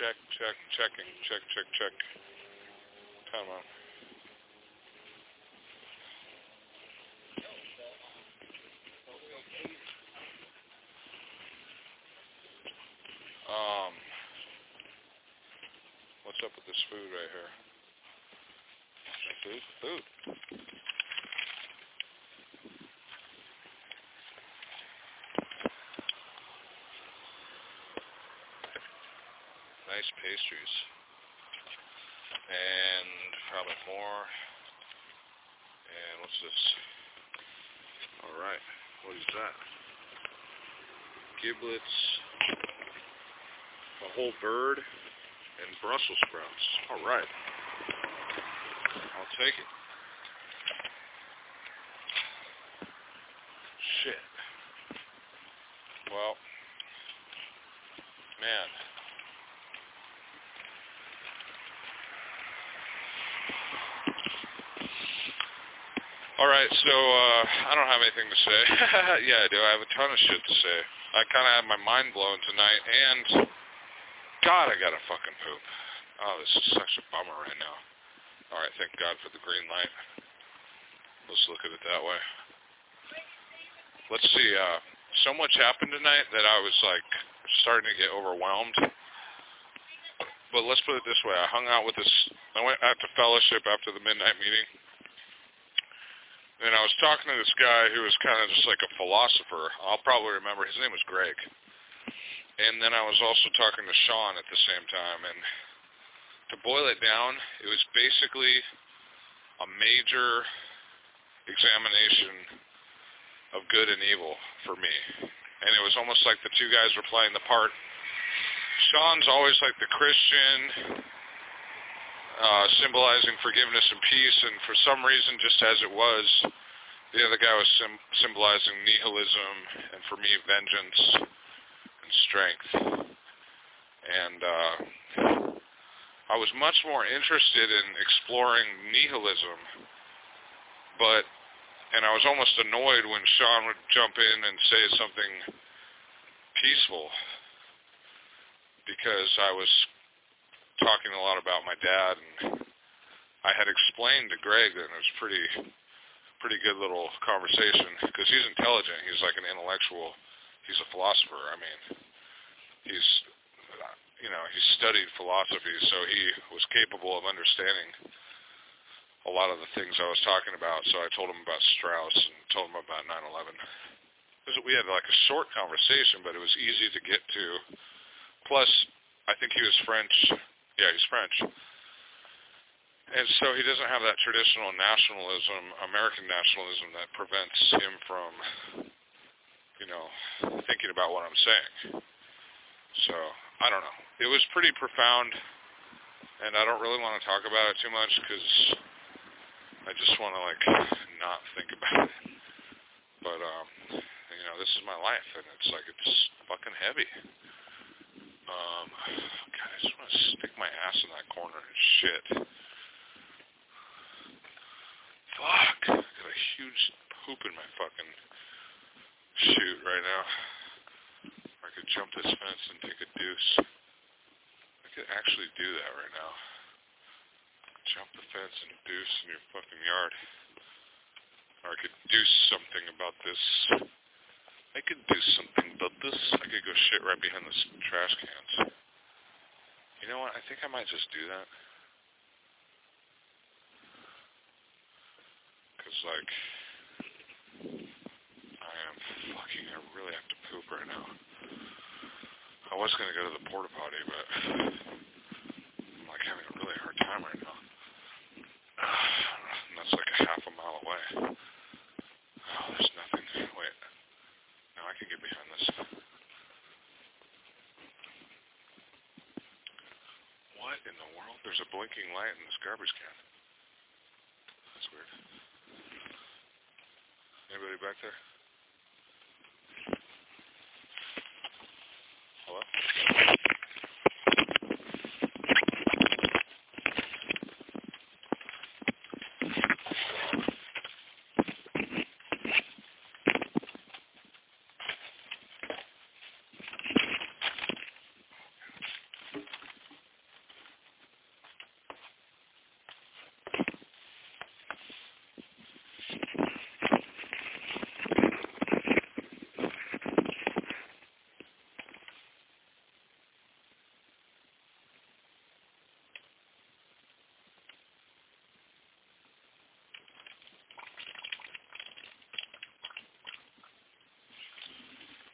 Check, check, checking, check, check, check. Come on. Um, what's up with this food right here? Food? Food. Nice pastries. And probably more. And what's this? Alright. What is that? Giblets. A whole bird. And Brussels sprouts. Alright. I'll take it. All right, so uh, I don't have anything to say. yeah, I do. I have a ton of shit to say. I kind of had my mind blown tonight, and God, I gotta fucking poop. Oh, this is such a bummer right now. All right, thank God for the green light. Let's look at it that way. Let's see. Uh, so much happened tonight that I was like starting to get overwhelmed. But let's put it this way: I hung out with this. I went out to fellowship after the midnight meeting and I was talking to this guy who was kind of just like a philosopher. I'll probably remember his name was Greg. And then I was also talking to Sean at the same time. And to boil it down, it was basically a major examination of good and evil for me. And it was almost like the two guys were playing the part. Sean's always like the Christian, uh, symbolizing forgiveness and peace, and for some reason, just as it was, the other guy was sim- symbolizing nihilism, and for me, vengeance and strength. And uh, I was much more interested in exploring nihilism, but and I was almost annoyed when Sean would jump in and say something peaceful because I was talking a lot about my dad, and I had explained to Greg that it was pretty, pretty good little conversation because he's intelligent. He's like an intellectual. He's a philosopher. I mean, he's, you know, he studied philosophy, so he was capable of understanding a lot of the things I was talking about. So I told him about Strauss and told him about 9/11. We had like a short conversation, but it was easy to get to. Plus, I think he was French yeah, he's French. And so he doesn't have that traditional nationalism, American nationalism that prevents him from, you know, thinking about what I'm saying. So, I don't know. It was pretty profound, and I don't really want to talk about it too much because I just want to, like, not think about it. But, um, you know, this is my life, and it's like, it's fucking heavy. Um, God, I just want to stick my ass in that corner and shit. Fuck. I got a huge poop in my fucking chute right now. I could jump this fence and take a deuce. I could actually do that right now. Jump the fence and deuce in your fucking yard. Or I could do something about this I could do something about this. I could go shit right behind the trash cans. You know what? I think I might just do that. Because, like, I am fucking, I really have to poop right now. I was going to go to the porta potty, but I'm, like, having a really hard time right now. And that's like a half a mile away. Oh, there's nothing. Wait. No, I can get behind this. What in the world? There's a blinking light in this garbage can. That's weird. Anybody back there?